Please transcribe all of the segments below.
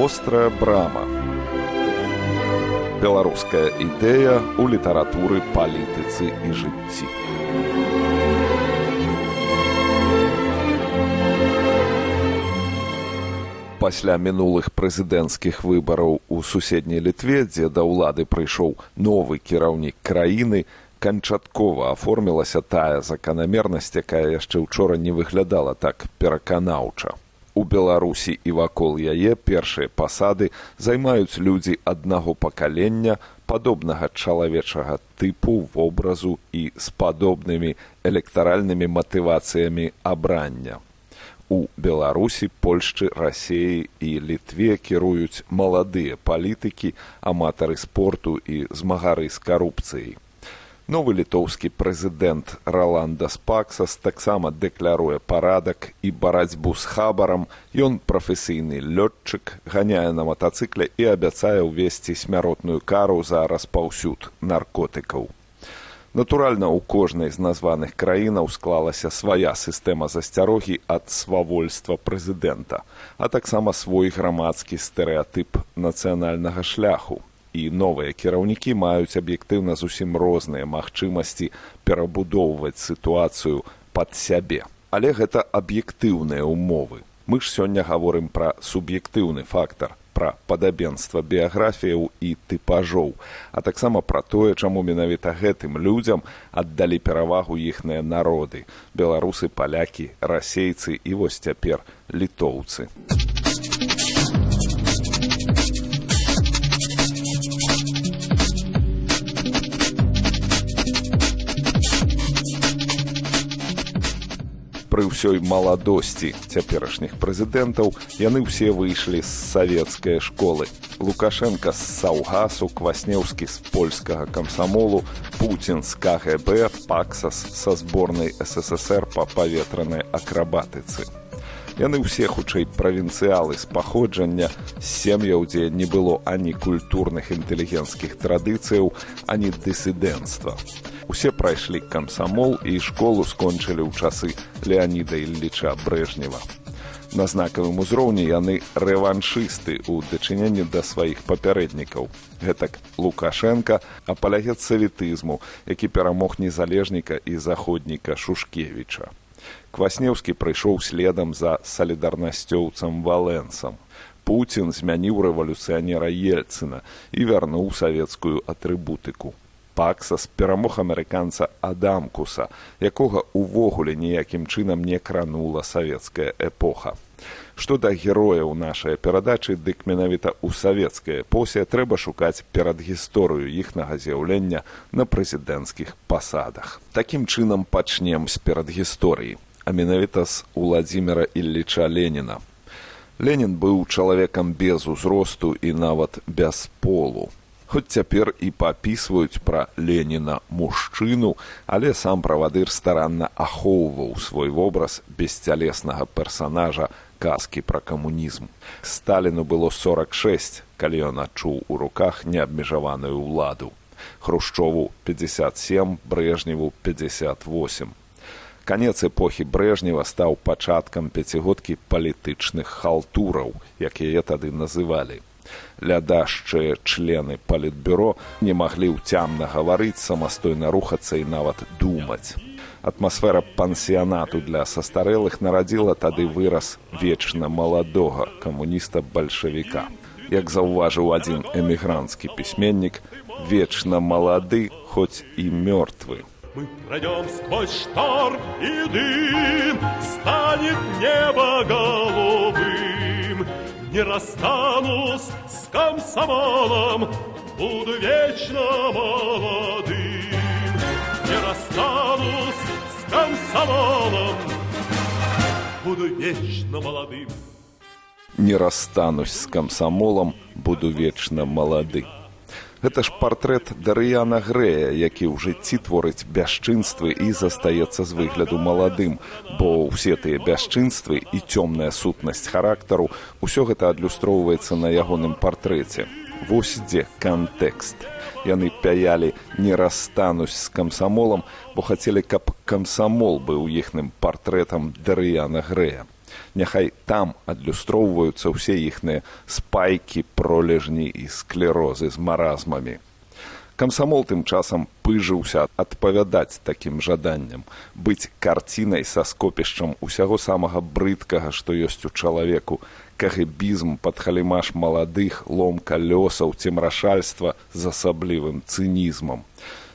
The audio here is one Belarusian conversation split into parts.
вострая брама. Беларуская ідэя ў літаратуры палітыцы і жыцці. Пасля мінулых прэзідэнцкіх выбараў у суседняй літве дзе да ўлады прыйшоў новы кіраўнік краіны канчаткова аформілася тая заканамернасць якая яшчэ учора не выглядала так пераканаўча у беларусі і вакол яе першыя пасады займаюць людзі аднаго пакалення падобнага чалавечага тыпу вобразу і з падобнымі электаральнымі матывацыямі абрання. У беларусі польшчы рассеі і літве кіруюць маладыя палітыкі аматары спорту і змагары з карупцыяй новы літоўскі прэзідэнт роланда спаксас таксама дэкляруе парадак і барацьбу з хабарам. Ён прафесійны лётчык ганяе на матацыкле і абяцае ўвесці смяротную кару за распаўсюд наркотыкаў. Натуральна у кожнай з названых краінаў склалася свая сістэма засцярогі ад свавольства прэзідэнта а таксама свой грамадскі стэрэатып нацыянальнага шляху і новыя кіраўнікі маюць аб'ектыўна зусім розныя магчымасці перабудоўваць сітуацыю пад сябе. Але гэта аб'ектыўныя ўмовы. Мы ж сёння гаворым пра суб'ектыўны фактар пра падабенства біяграфіяў і тыпажоў, а таксама пра тое, чаму менавіта гэтым людзям аддалі перавагу іхныя народы, беларусы, палякі, расейцы і вось цяпер літоўцы. Пры ўсёй маладосці цяперашніх прэзідэнтаў яны ўсе выйшлі з савецкай школы. Лукашенко з саўгасу кваснеўскі з польскага камсамолу пуін з кгб паксас са зборнай ссср па паветранай акрабатыцы. Яны ўсе хутчэй правінцыялы з паходжання сем'яў дзе не было ані культурных інтэлігенцкіх традыцыяў ані дысідэнцтва усе прайшлі камсамол і школу скончылі ў часы леаніда ілліча брэжнева. На знакавым узроўні яны рэваншысты ў дачыненні да сваіх папярэднікаў. Гэтак лукашенко апалягет савітызму які перамог незалежніка і заходніка шушкевіча. Кваснеўскі прыйшоў следам за салідарнасцёўцам валенсам. Пуін змяніў рэвалюцыянера ельцына і вярнуў савецкую атрыбутыку паксас перамог амерыканца адамкуса якога увогуле ніякім чынам не кранула савецкая эпоха. Што да герояў нашай перадачы дык менавіта ў савецкай эпосе трэба шукаць перад гісторыю іхнага з'яўлення на прэзідэнцкіх пасадах. Такім чынам пачнем з перад гісторыі а менавіта з уладзіміра ілліча леніна. Ленін быў чалавекам без узросту і нават без полу хоць цяпер і папісваюць пра леніна мужчыну але сам правадыр старанна ахоўваў свой вобраз бесцялеснага персанажа казкі пра камунізм. Сталіну было сорок шесть калі ён адчуў у руках неабмежаваную ўладу. Хрушчову пятьдесят семь брежневу пятьдесят восемь. Канец эпохі брежнева стаў пачаткам пяцігодкі палітычных халтураў як яе тады называлі лядашчыя члены палітбюро не маглі ўцямна гаварыць самастойна рухацца і нават думаць. Атмасфера пансіянату для састарэлых нарадзіла тады выраз вечна маладога камуніста бальшавіка як заўважыў адзін эмігранцкі пісьменнік вечна малады хоць і мёртвы Мы пройдем сквозь шторм и дым, станет небо голубым не расстанусь с комсомолом, буду вечно молодым. Не расстанусь с комсомолом, буду вечно молодым. Не расстанусь с комсомолом, буду вечно молодым. Гэта ж партрэт Дарыяна Грэя, які ў жыцці творыць бясчынствы і застаецца з выгляду маладым, бо ўсе тыя бясчынствы і цёмная сутнасць характару ўсё гэта адлюстроўваецца на ягоным партрэце. Вось дзе кантэкст. Яны пяялі не расстануць з камсамолам, бо хацелі, каб камсамол быў іхным партрэтам Дарыяна Грэя. Няхай там адлюстроўваюцца ўсе іхныя спайкі, пролежні і склерозы з маразмамі. Камсамол тым часам пыжыўся адпавядаць такім жаданням, быць карцінай са скопішчам усяго самага брыдкага, што ёсць у чалавеку, кагэбізм пад халімаш маладых, лом калёсаў, цемрашальства з асаблівым цынізмам.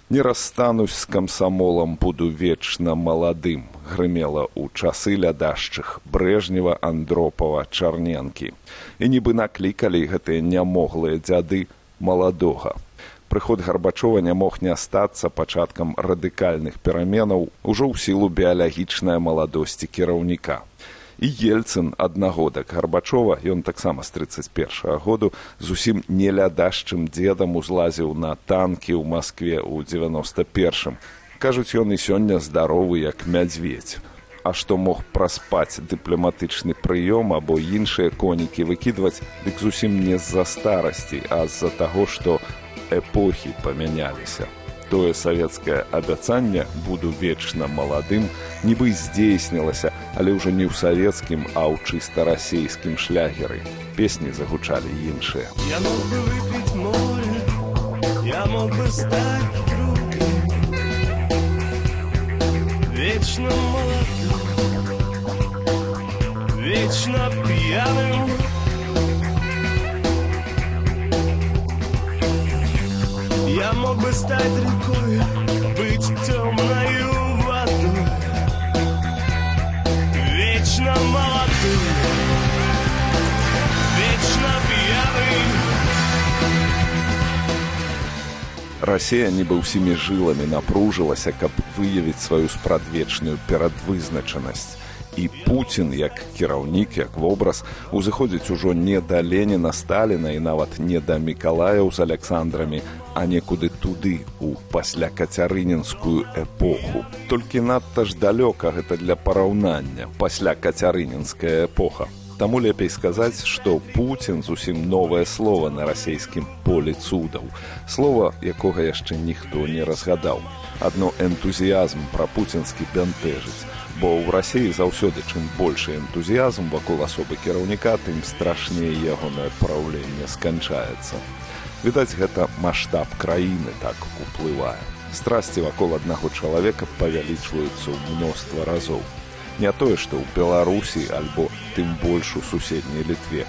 Не расстанусь з камсамолам буду вечна маладым, грымела ў часы лядашчых брэжнева андропава чарненкі. І нібы наклікалі гэтыя нямоглыя дзяды маладога прыход гарбачова не мог не астацца пачаткам радыкальных пераменаў ужо ў сілу біялагічнай маладосці кіраўніка і ельцын аднагодак гарбачова ён таксама з тридцать першага году зусім не лядашчым дзедам узлазіў на танкі ў москве ў девяносто першым. Кажуць ён і сёння здаровы як мядзведь а што мог праспаць дыпламатычны прыём або іншыя конікі выкідваць дык зусім не з-за старасці а з-за таго што эпохі памяняліся. Тое савецкае абяцанне буду вечна маладым, нібы здзейснілася, але ўжо не ў савецкім, а ў чыста расійскім шлягеры. Песні загучалі іншыя. Я мог бы выпіць море, я мог бы стаць Вечно молодым, вечно пьяным. Я мог бы стать рекой, быть темною водой, вечно молодым, вечно пьяным. Расія нібы ўсімі жыламі напружылася, каб выявіць сваю спрадвечную перадвызначанасць і Пуін як кіраўнік як вобраз узыходзіць ужо не да леніна сталіна і нават не да мікалаяў з александрамі а некуды туды у пасля кацярынінскую эпоху толькі надта ж далёка гэта для параўнання пасля кацярынінская эпоха Таму лепей сказаць, што Пуін зусім новае слово на расійскім полі цудаў. Слова, якога яшчэ ніхто не разгадаў. Адно энтузіязм пра пуцінскі бянтэжыць бо ў рассіі заўсёды чым большы энтузіязм вакол асобы кіраўніка тым страшней ягонае праўленне сканчаецца. Відаць гэта маштаб краіны так уплывае. Страсці вакол аднаго чалавека павялічваюцца ў мноства разоў. Не тое што ў беларусі альбо тым больш у суседняй літве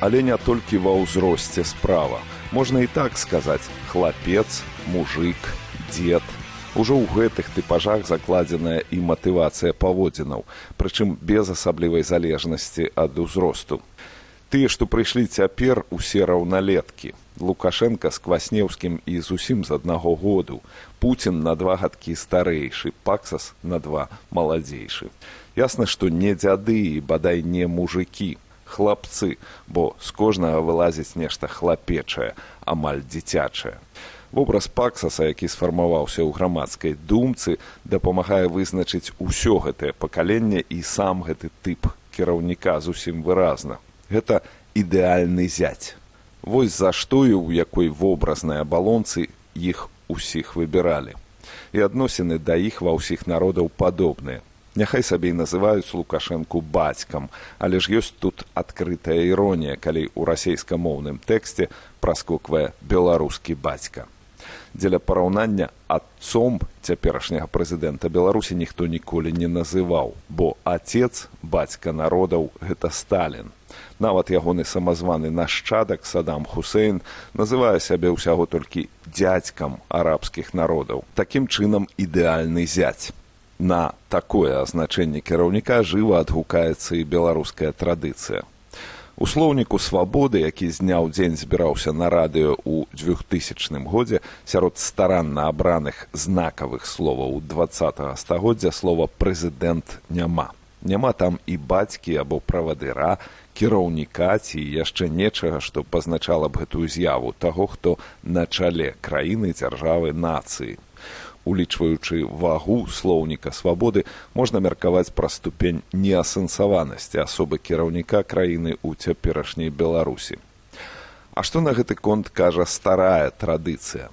але не толькі ва ўзросце справа. Можна і так сказаць хлапец мужик дзед. Ужо ў гэтых тыпажах закладзеная і матывацыя паводзінаў прычым без асаблівай залежнасці ад узросту. Тыя што прыйшлі цяпер усе раўналеткі. Лукашенко з кваснеўскім і зусім з аднаго году. Пуін на два гадкі старэйшы паксас на два маладзейшы. Ясна што не дзяды і бадай не мужикі хлапцы, бо з кожнага вылазіць нешта хлапечае, амаль дзіцячае. Вобраз паксаса, які сфармаваўся ў грамадскай думцы, дапамагае вызначыць усё гэтае пакаленне і сам гэты тып кіраўніка зусім выразна. Гэта ідэальны зяць. Вось за што і ў якой вобразнай абалонцы іх усіх выбіралі. І адносіны да іх ва ўсіх народаў падобныя няхай сабе і называюць лукашэнку бацькам але ж ёсць тут адкрытая іронія калі ў расейскамоўным тэксце праскоквае беларускі бацька. Дзеля параўнання адцом цяперашняга прэзідэнта беларусі ніхто ніколі не называў бо отец бацька народаў гэта сталін нават ягоны самазваны нашчадак садам хусейн называе сябе ўсяго толькі дзядзькам арабскіх народаў такім чынам ідэальны зяць на такое азначэнне кіраўніка жыва адгукаецца і беларуская традыцыя. У слоўніку свабоды, які з дня ў дзень збіраўся на радыё ў двухтысячным годзе сярод старанна абраных знакавых словаў два стагоддзя слова прэзідэнт няма. Няма там і бацькі або правадыра, кіраўніка ці яшчэ нечага, што пазначала б гэтую з'яву таго, хто на чале краіны дзяржавы нацыі. Улічваючы вагу слоўніка свабоды можна меркаваць пра ступень неасэнсаванасці асобы кіраўніка краіны ў цяперашняй беларусі. А што на гэты конт кажа старая традыцыя?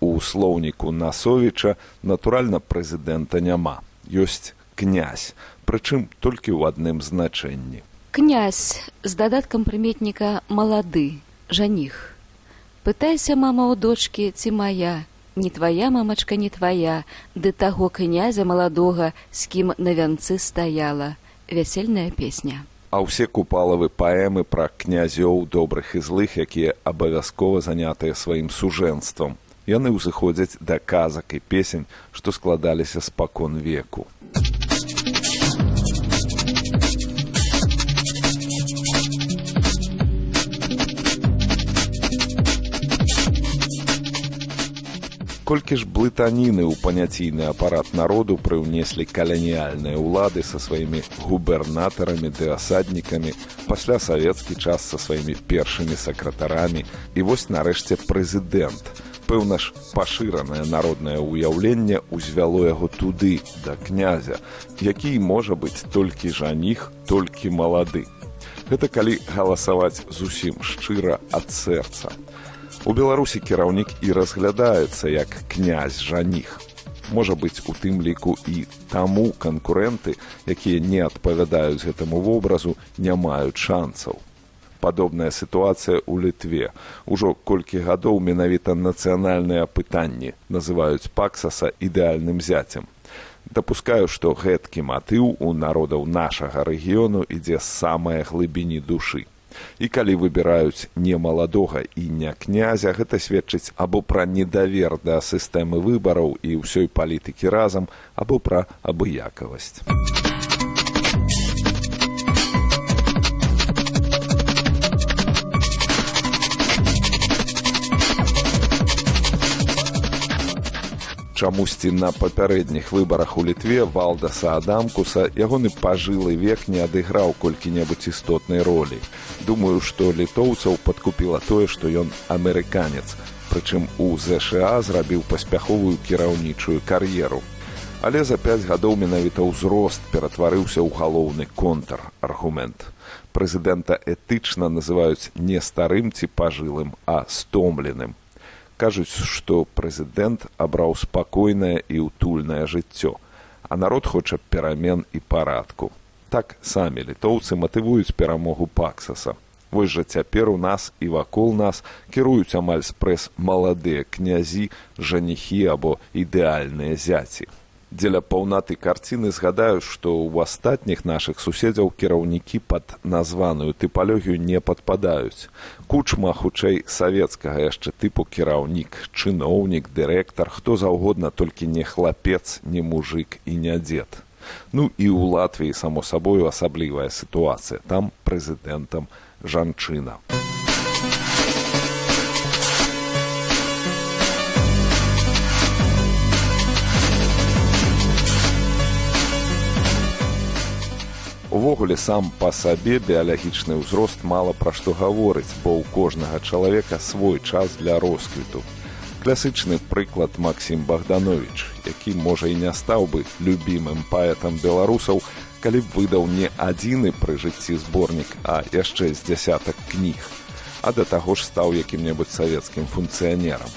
У слоўніку насовіча натуральна прэзідэнта няма. Ёсць князь прычым толькі ў адным значэнні. Князь з дадаткам прыметніка малады жаніх. Пытайся мама ў дочкі ці моя не твоя мамачка не твоя ды таго князя маладога з кім на вянцы стаяла вясельная песня. А ўсе купалавы паэмы пра князёў добрых і злых якія абавязкова занятыя сваім сужэнствам. Яны ўзыходзяць да казак і песень што складаліся спакон веку колькі ж блытаніны ў паняційны апарат народу прыўнеслі каланіяльныя ўлады са сваімі губернатарамі ды асаднікамі пасля савецкі час са сваімі першымі сакратарамі. І вось нарэшце прэзідэнт. Пэўна ж пашыранае народнае ўяўленне ўзвяло яго туды да князя які можа быць толькі жаніх толькі малады. Гэта калі галасаваць зусім шчыра ад сэрца У беларусі кіраўнік і разглядаецца як князь жаніх. Можа быць у тым ліку і таму канкурэнты, якія не адпавядаюць гэтаму вобразу, не маюць шансаў. Падобная сітуацыя ў літве. Ужо колькі гадоў менавіта нацыянальныя пытанні называюць паксаса ідэальным зяцем. Дапускаю, што гэткі матыў у народаў нашага рэгіёну ідзе з самай глыбіні душы і калі выбіраюць не маладога і не князя гэта сведчыць або пра недавер да сістэмы выбараў і ўсёй палітыкі разам або пра абыякавасць. Чамусьці на папярэдніх выбарах у літве валдаса адамкуса ягоны пажылы век не адыграў колькі-небудзь істотнай ролі думаю што літоўцаў падкупіла тое што ён амерыканец. Прычым у ЗША зрабіў паспяховую кіраўнічую кар'еру. Але за пяць гадоў менавіта ўзрост ператварыўся ў галоўны контр аргумент прэзідэнта этычна называюць не старым ці пажылым а стомленым. Кажуць што прэзідэнт абраў спакойнае і ўтульнае жыццё а народ хоча перамен і парадку так самі. Літоўцы матывуюць перамогу паксаса. Вось жа цяпер у нас і вакол нас кіруюць амаль спрэс маладыя князі жаніхі або ідэальныя зяці. Дзеля паўнаты карціны згадаю што ў астатніх нашых суседзяў кіраўнікі пад названую тыпалогію не падпадаюць. Кучма хутчэй савецкага яшчэ тыпу кіраўнік чыноўнік дырэктар хто заўгодна толькі не хлапец не мужик і не дзед ну і ў латвіі само сабою асаблівая сітуацыя там прэзідэнтам жанчына Увогуле сам па сабе біялагічны ўзрост мала пра што гаворыць, бо ў кожнага чалавека свой час для росквіту. Класычны прыклад Макссім Богданович, які можа і не стаў бы любімым паэтам беларусаў, калі б выдаў не адзіны пры жыцці зборнік, а яшчэ з дзясятак кніг, а да таго ж стаў якім-небудзь савецкім функцыянерам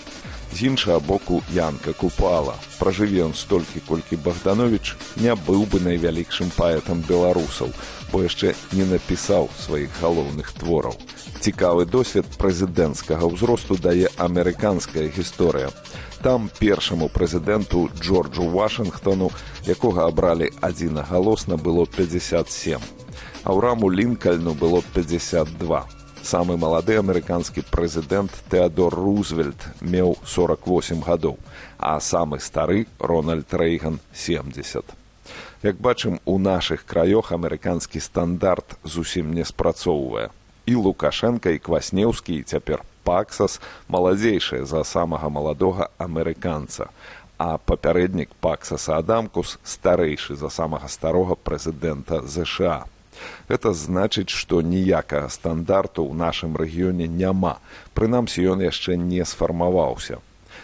з іншага боку янка купала. Пражыве ён столькі колькі богданович не быў бы найвялікшым паэтам беларусаў бо яшчэ не напісаў сваіх галоўных твораў. Цікавы досвед прэзідэнцкага ўзросту дае амерыканская гісторыя. Там першаму прэзідэнту джорджу вашингтону якога абралі адзінагалосна было 57 а ў раму лінкальну было 52 самы малады амерыканскі прэзідэнт тэадор рузвельт меў 48 гадоў а самы стары рональд рэйган 70 як бачым у нашых краёх амерыканскі стандарт зусім не спрацоўвае. І лукашенко і кваснеўскі і цяпер паксас маладзейшыя за самага маладога амерыканца. А папярэднік паксаса адамкус старэйшы за самага старога прэзідэнта ЗША Гэта значыць, што ніякага стандарту ў нашым рэгіёне няма. Прынамсі ён яшчэ не сфармаваўся.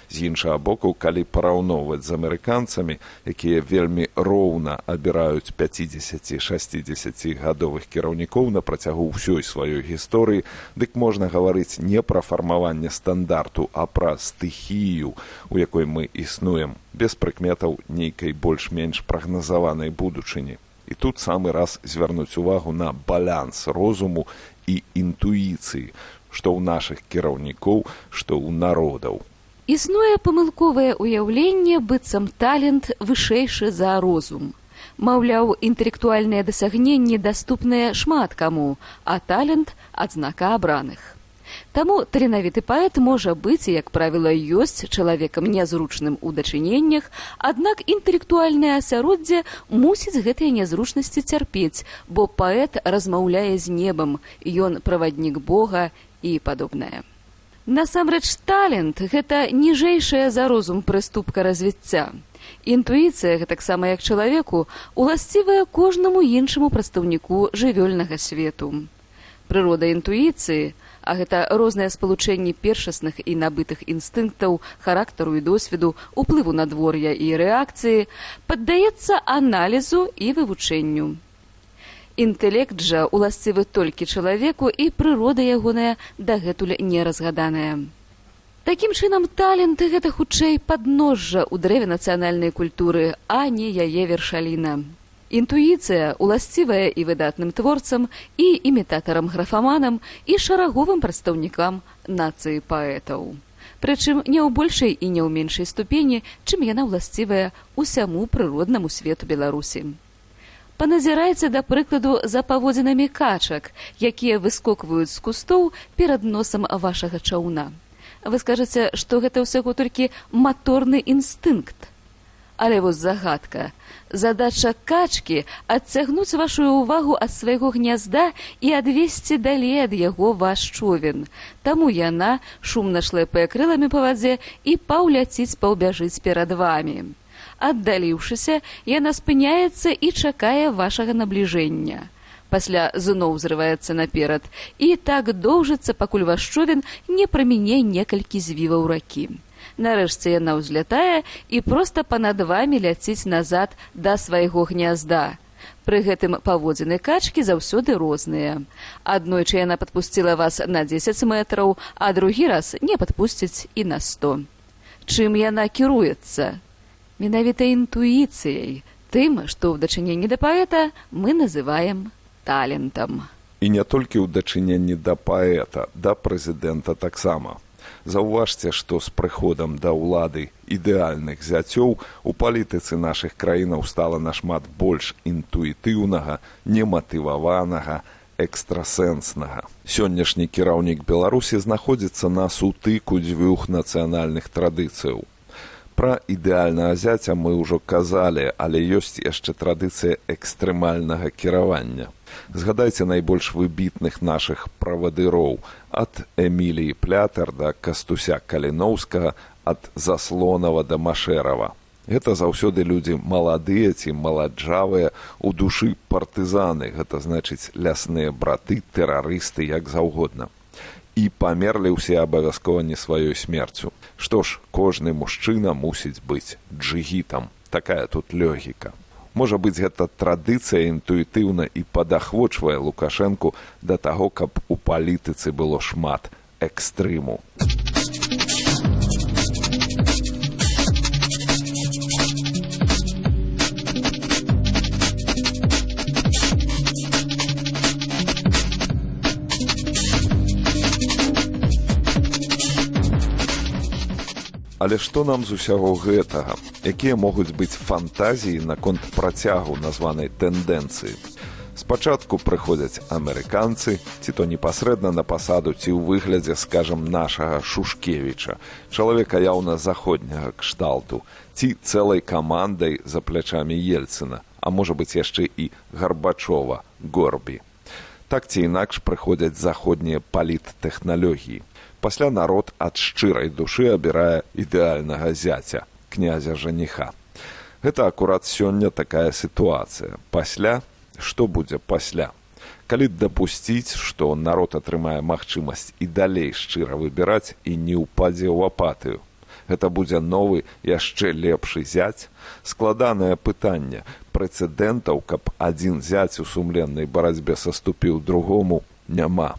з іншага боку калі параўноўваць з амерыканцамі якія вельмі роўна абіраюць 50 60 гадовых кіраўнікоў на працягу ўсёй сваёй гісторыі дык можна гаварыць не пра фармаванне стандарту а пра стыхію у якой мы існуем без прыкметаў нейкай больш-менш прагназаванай будучыні і тут самы раз звярнуць увагу на баланс розуму і інтуіцыі што ў нашых кіраўнікоў што ў народаў. Існуе памылковае ўяўленне быццам талент вышэйшы за розум. Маўляў інтэлектуальныя дасягненні даступныя шмат каму а талент адзнака абраных Таму таленавіты паэт можа быць, як правіла, ёсць чалавекам нязручным у дачыненнях, аднак інтэлектуальнае асяроддзе мусіць гэтыя нязручнасці цярпець, бо паэт размаўляе з небам, ён праваднік Бога і падобнае. Насамрэч талент гэта ніжэйшая за розум прыступка развіцця. Інтуіцыя гэтаксама як чалавеку уласцівая кожнаму іншаму прадстаўніку жывёльнага свету. Прырода інтуіцыі, а гэта розныя спалучэнні першасных і набытых інстынктаў характару і досведу уплыву надвор'я і рэакцыі паддаецца аналізу і вывучэнню. Інтэлект жа уласцівы толькі чалавеку і прырода ягоная дагэтуль не разгаданая такім чынам таленты гэта хутчэй падножжа ў дрэве нацыянальнай культуры а не яе вершаліна Інтуіцыя уласцівая і выдатным творцам і імітатарам графаманам і шараговым прадстаўнікам нацыі паэтаў. Прычым не ў большай і не ў меншай ступені, чым яна ўласцівая ўсяму прыроднаму свету беларусі. Паназірайце да прыкладу за паводзінамі качак, якія выскокваюць з кустоў перад носам вашага чаўна. Вы скажаце, што гэта ўсяго толькі маторны інстынкт. Але вось загадка задача качкі адцягнуць вашу ўвагу ад свайго гнязда і адвесці далей ад яго ваш човен. Таму яна шумна шлэпае крыламі па вадзе і паўляціць паўбяжыць перад вамі. Аддаліўшыся, яна спыняецца і чакае вашага набліжэння. Пасля зноў зрываецца наперад і так доўжыцца, пакуль ваш човен не праміне некалькі звіваў ракі. Нарэшце яна ўзлятае і проста па-над вамі ляціць назад да свайго гнязда. Пры гэтым паводзіны качкі заўсёды розныя. Аднойчы яна падпусціла вас на 10 метраў, а другі раз не падпусціць і на 100. Чым яна кіруецца? Менавіта інтуіцыяй, тым, што ў дачыненні да паэта мы называем талентам. І не толькі ў дачыненні да паэта, да прэзідэнта таксама заўважце што з прыходам да ўлады ідэальных зяцёў у палітыцы нашых краінаў стала нашмат больш інтуітыўнага нематываванага экстрасэнснага. Сённяшні кіраўнік беларусі знаходзіцца на сутыку дзвюх нацыянальных традыцыяў. Пра ідэальнага зяця мы ўжо казалі але ёсць яшчэ традыцыя экстрэмальнага кіравання згадайце найбольш выбітных нашых правадыроў. Ад эміліі плятар да кастуся каліноўскага ад заслонава да машэрава. Гэта заўсёды людзі маладыя ці маладжавыя у душы партызаны. Гэта значыць лясныя браты тэрарысты як заўгодна. І памерлі ўсе абавязкова не сваёй смерцю. Што ж кожны мужчына мусіць быць джигітам такая тут лёгіка можа быць гэта традыцыя інтуітыўна і падахвочвае лукашэнку да таго каб у палітыцы было шмат экстрыму. Але што нам з усяго гэтага? Якія могуць быць фантазіі наконт працягу названай тэндэнцыі? Спачатку прыходзяць амерыканцы, ці то непасрэдна на пасаду ці ў выглядзе, скажам нашага Шушкевіча, чалавека яўна заходняга кшталту, ці цэлай камандай за плячамі Ельцына, а можа быць яшчэ і гарбачова горбі. Так ці інакш прыходзяць заходнія паліттэхналогіі пасля народ ад шчырай душы абірае ідэальнага зяця князя жаніха. Гэта акурат сёння такая сітуацыя. Пасля? Што будзе пасля? Калі дапусціць што народ атрымае магчымасць і далей шчыра выбіраць і не ўпадзе ў апатыю. Гэта будзе новы яшчэ лепшы зяць? Складанае пытанне прэцэдэнтаў каб адзін зяць у сумленнай барацьбе саступіў другому няма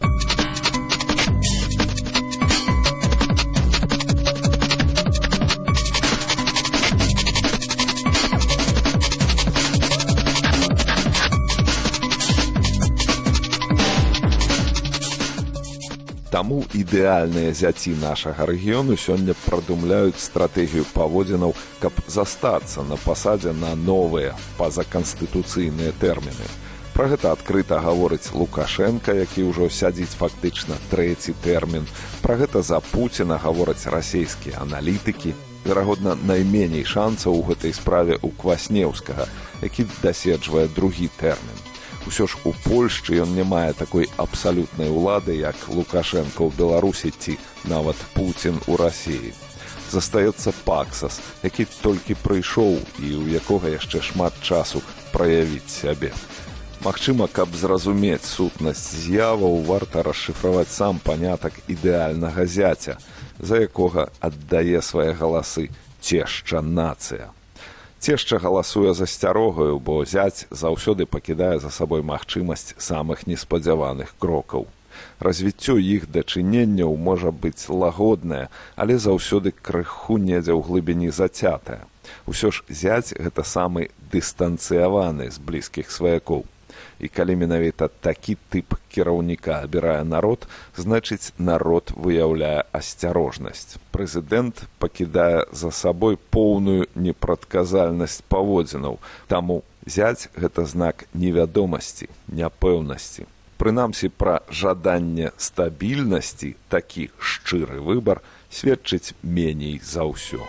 Таму ідэальныя зяці нашага рэгіёну сёння прадумляюць стратэгію паводзінаў, каб застацца на пасадзе на новыя пазаканстытуцыйныя тэрміны. Пра гэта адкрыта гаворыць Лукашенко, які ўжо сядзіць фактычна трэці тэрмін. Пра гэта за Пуціна гавораць расійскія аналітыкі. Верагодна, найменей шансаў у гэтай справе ў кваснеўскага, які даседжвае другі тэрмін ўсё ж у польшчы ён не мае такой абсалютнай улады як лукашенко ў беларусі ці нават пуін у рассіі застаецца паксас які толькі прыйшоў і ў якога яшчэ шмат часу праявіць сябе. Магчыма каб зразумець сутнасць з'яваў варта расшыфраваць сам панятак ідэальнага зяця за якога аддае свае галасы цешча нацыя Цешча галасуе за сцярогаю, бо зяць заўсёды пакідае за сабой магчымасць самых неспадзяваных крокаў. Развіццё іх дачыненняў можа быць лагоднае, але заўсёды крыху недзе ў глыбіні зацятая. Усё ж зяць гэта самы дыстанцыяваны з блізкіх сваякоў і калі менавіта такі тып кіраўніка абірае народ значыць народ выяўляе асцярожнасць прэзідэнт пакідае за сабой поўную непрадказальнасць паводзінаў таму зяць гэта знак невядомасці няпэўнасці прынамсі пра жаданне стабільнасці такі шчыры выбар сведчыць меней за ўсё.